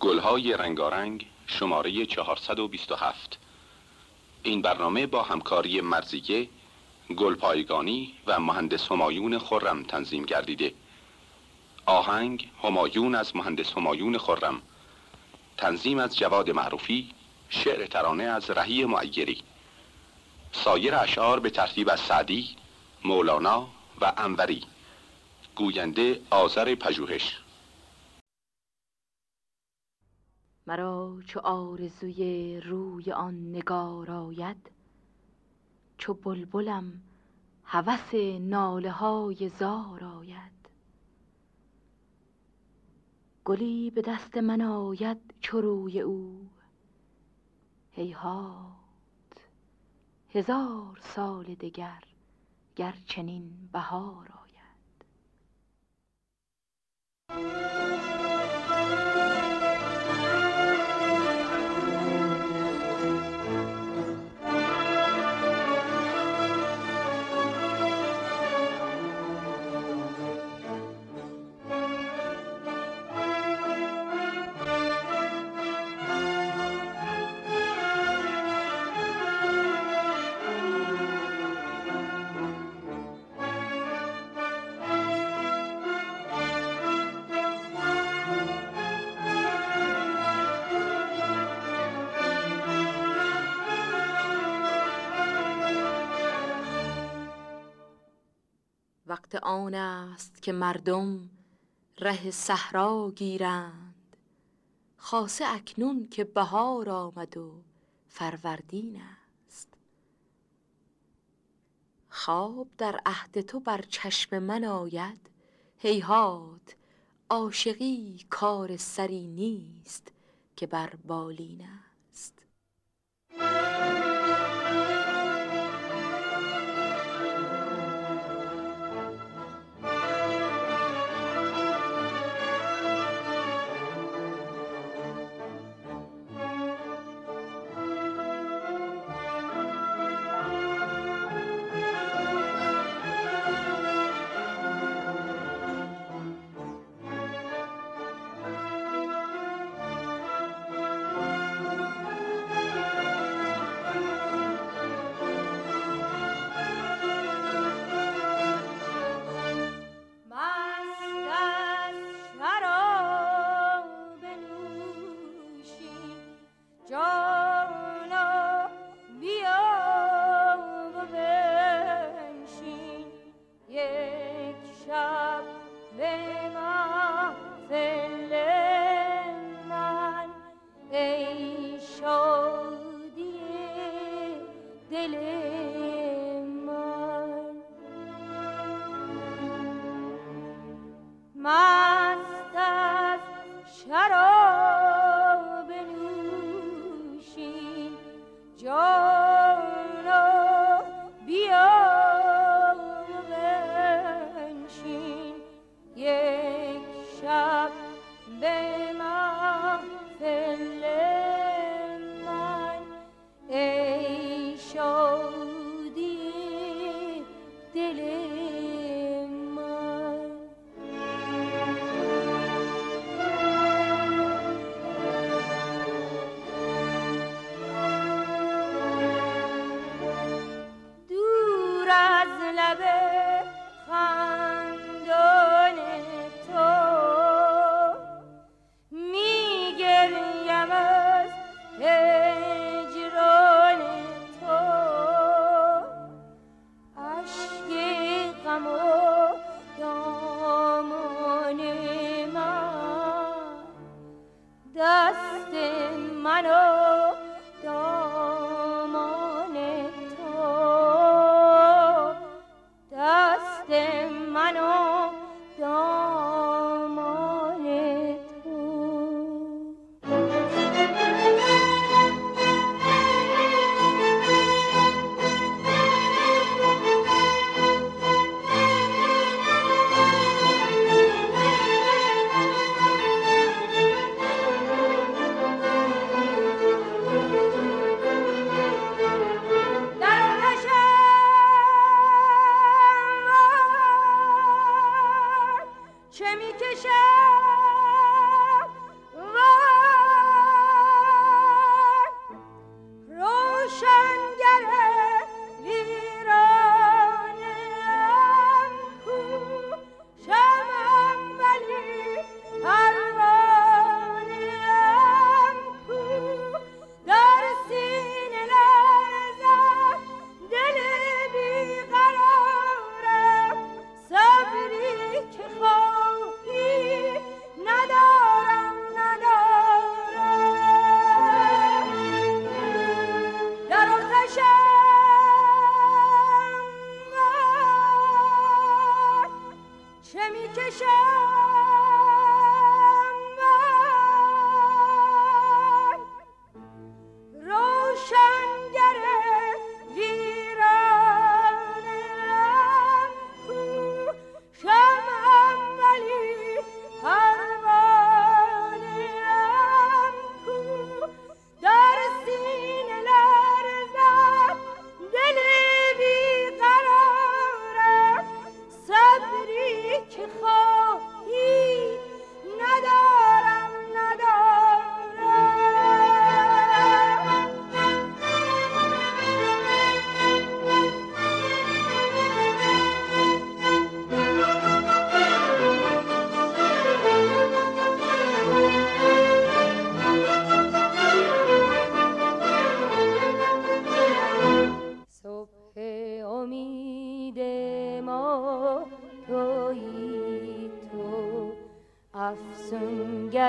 گلهای رنگارنگ شماره 427 این برنامه با همکاری مرزیه گلپایگانی و مهندس همایون خرم تنظیم گردیده. آهنگ همایون از مهندس همایون خرم. تنظیم از جواد معروفی شعر ترانه از رهی معیری. سایر اشعار به ترتیب از سعدی مولانا و انوری. گوینده آذر پژوهش. مرا چو آرزوی روی آن نگار آید چو بلبلم هوس ناله های زار آید. گلی به دست من آید چو روی او هیهات هزار سال دگر گر چنین بهار آید. آن است که مردم ره صحرا گیرند. خاصه اکنون که بهار آمد و فروردین است. خواب در عهد تو بر چشم من آید. هیهات عاشقی کار سری نیست که بر بالین است.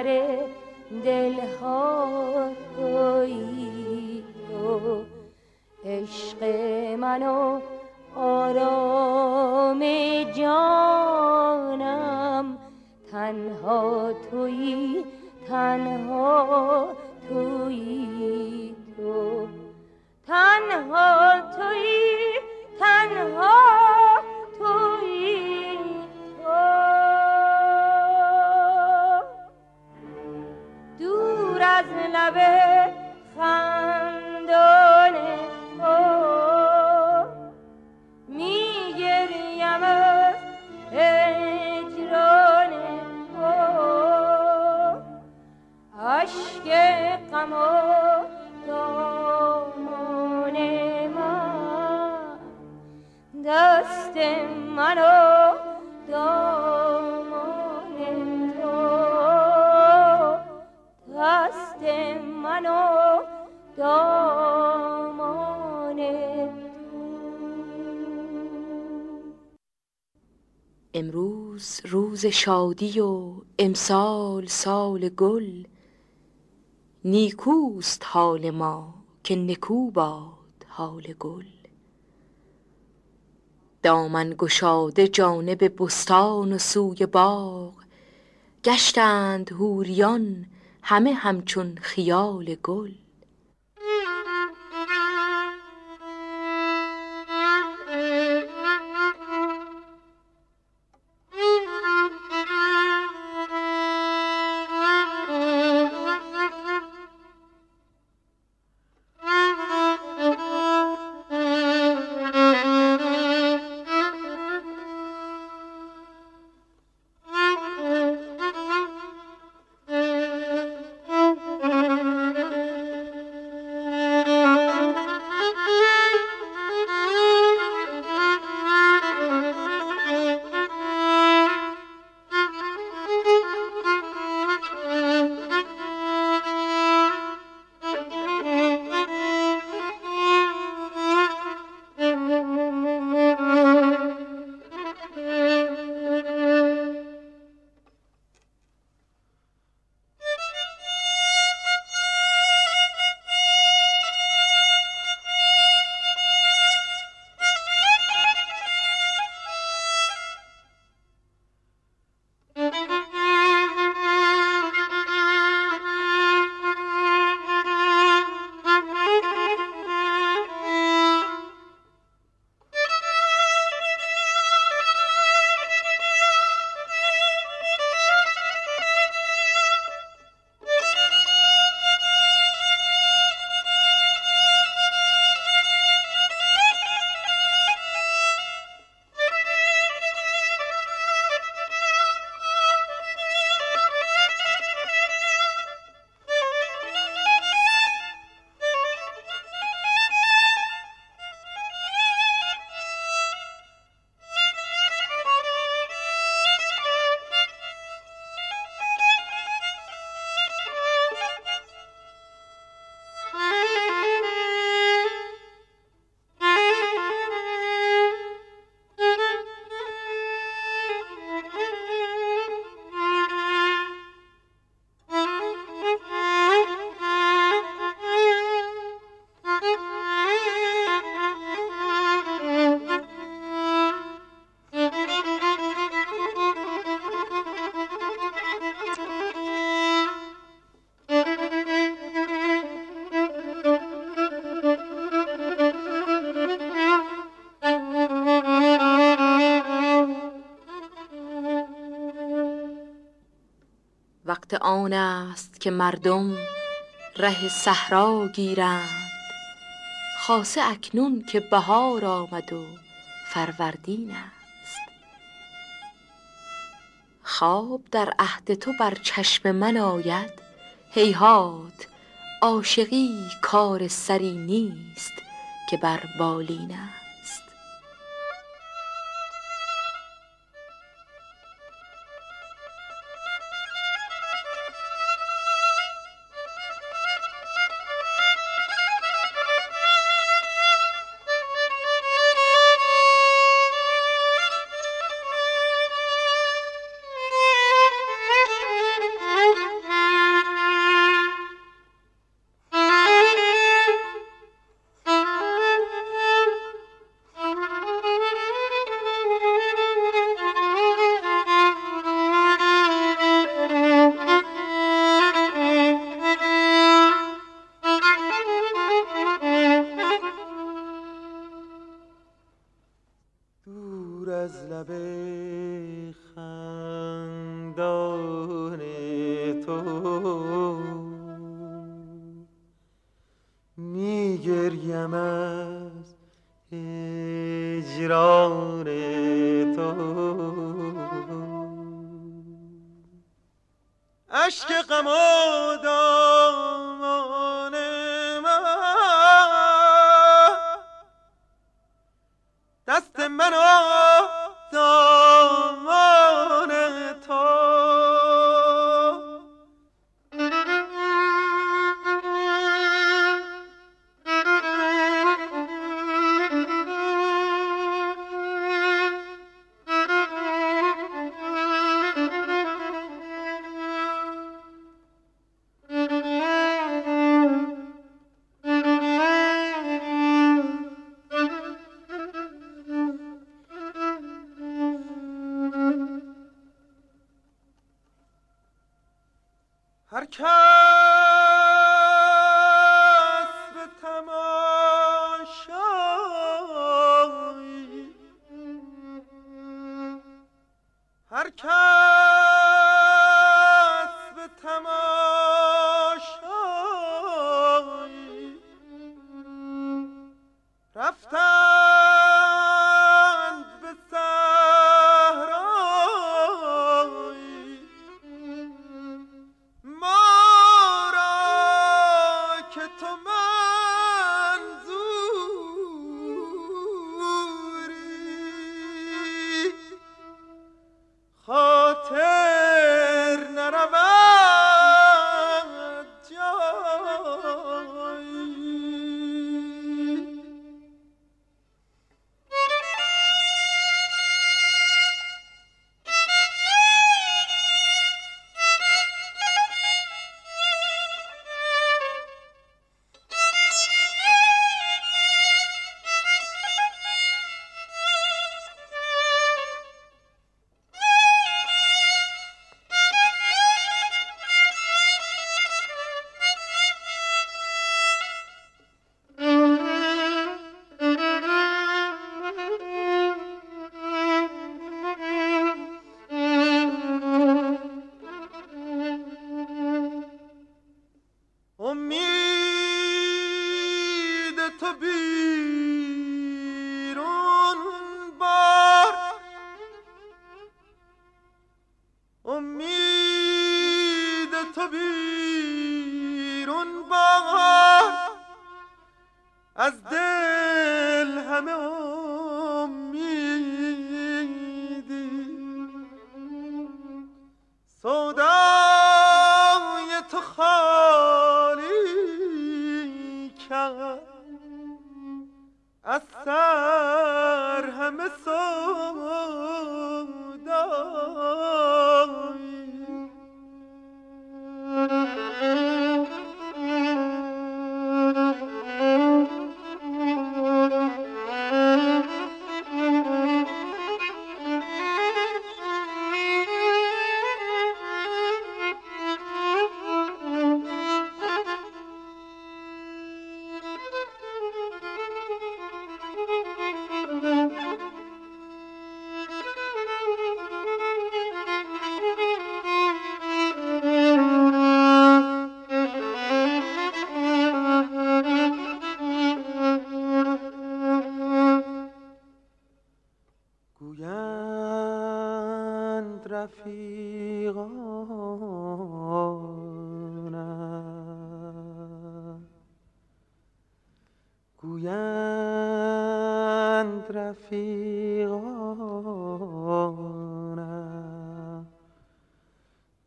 سر دلها تویی تو عشق منو آرام جانم تنها تویی تنها تویی تو. تنها تویی از روز شادی و امسال سال گل نیکوست حال ما که نکو باد حال گل. دامن گشاده جانب بستان و سوی باغ گشتند هوریان همه همچون خیال گل. وقت آن است که مردم ره صحرا گیرند. خاصه اکنون که بهار آمد و فروردین است. خواب در عهد تو بر چشم من آید. هیهات عاشقی کار سری نیست که بر بالین است.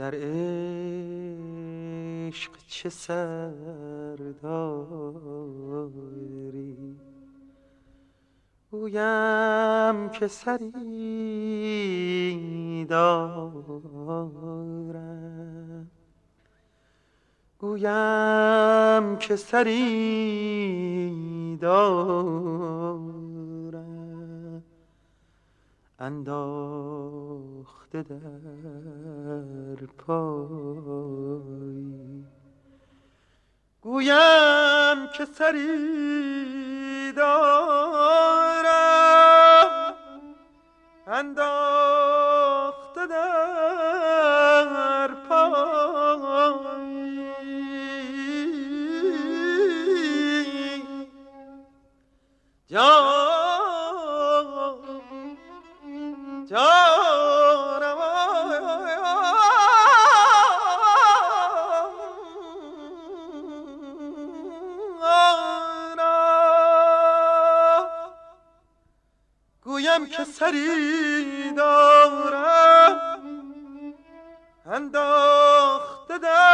در عشق چه سرداری؟ گویم که سری دارم. گویم که سری دارم. انداخته در پای گویم که سری دارم. انداخته در پای جان گویم که سری دارم. انداخته در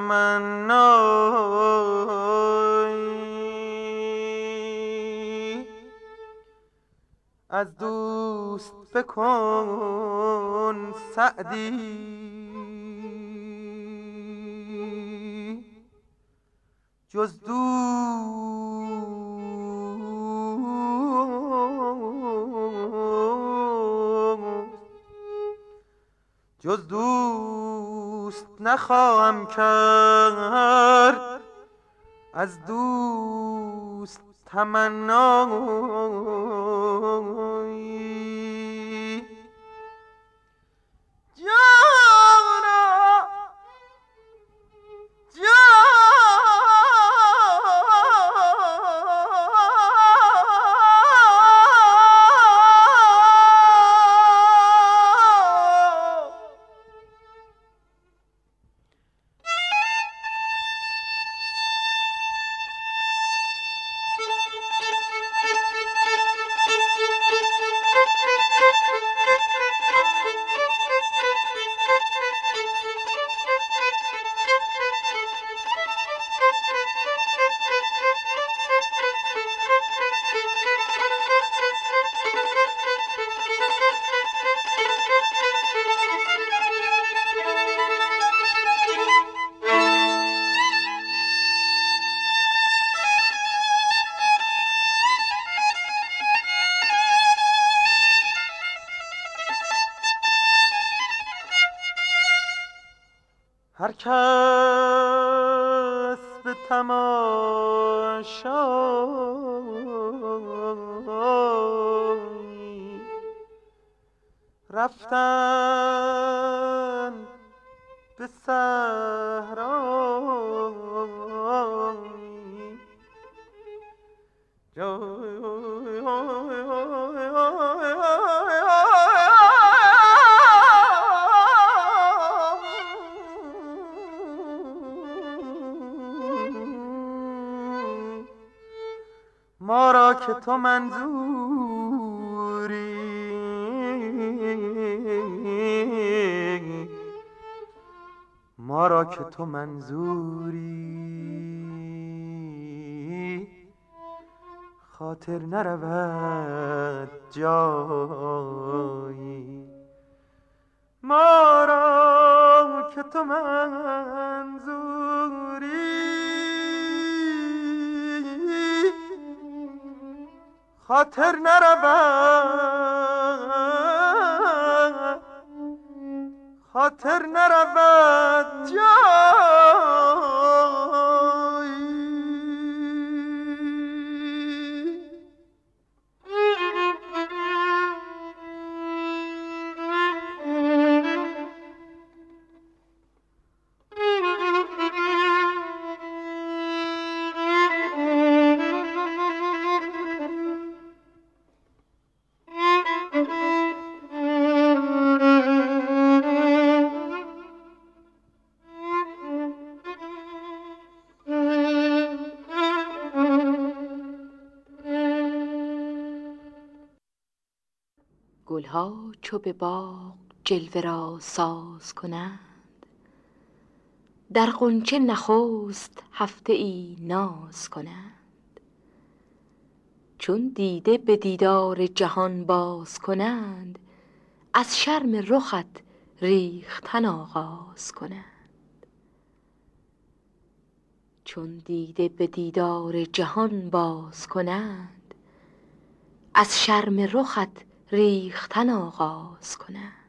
تمنایی از دوست بکن سعدی. جز دوست جز دوست نخواهم کرد. از دوست تمنایی. رفتن به صحرایی ما را که تو منظوری ما را که تو منظوری. خاطر نرود جایی. ما را که تو منظوری. خاطر نرود خاطر نرود جایی چو به باغ جلوه را ساز کنند. در غنچه نخست هفته ای ناز کنند. چون دیده به دیدار جهان باز کنند از شرم رخت ریختن آغاز کنند. چون دیده به دیدار جهان باز کنند از شرم رخت ریختن آغاز کنند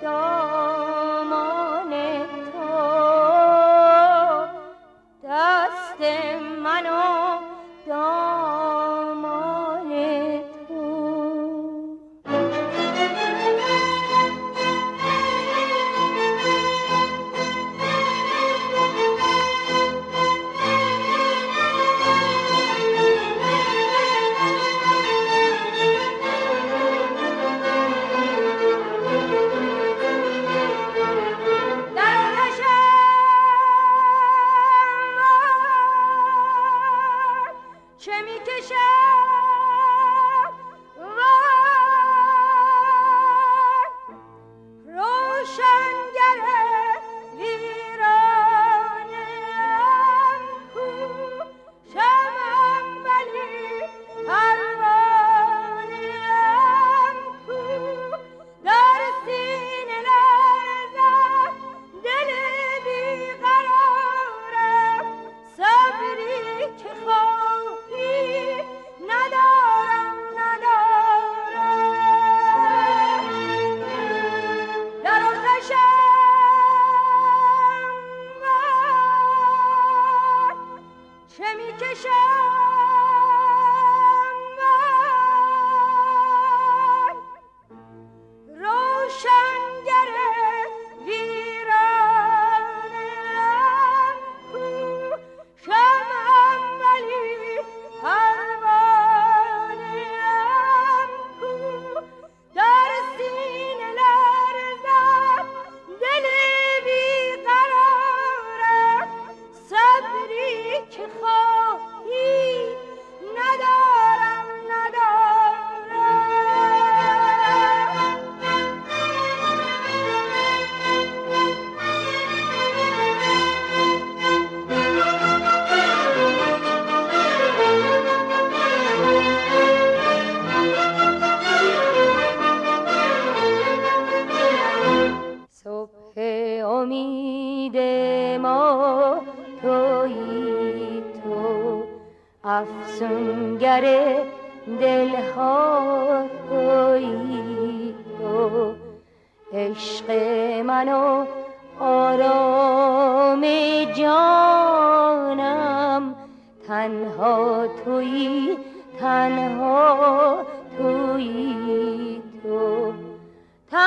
star.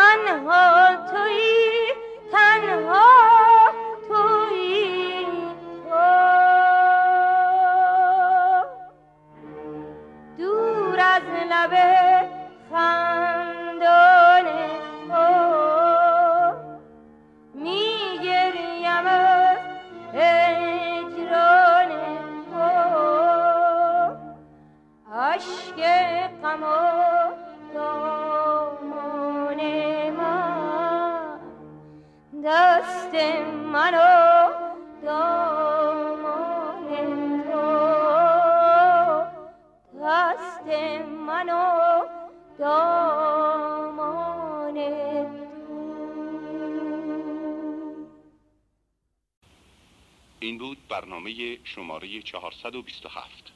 हो छुई منو دامان تو. دست منو دامان تو. این بود برنامه شماره 427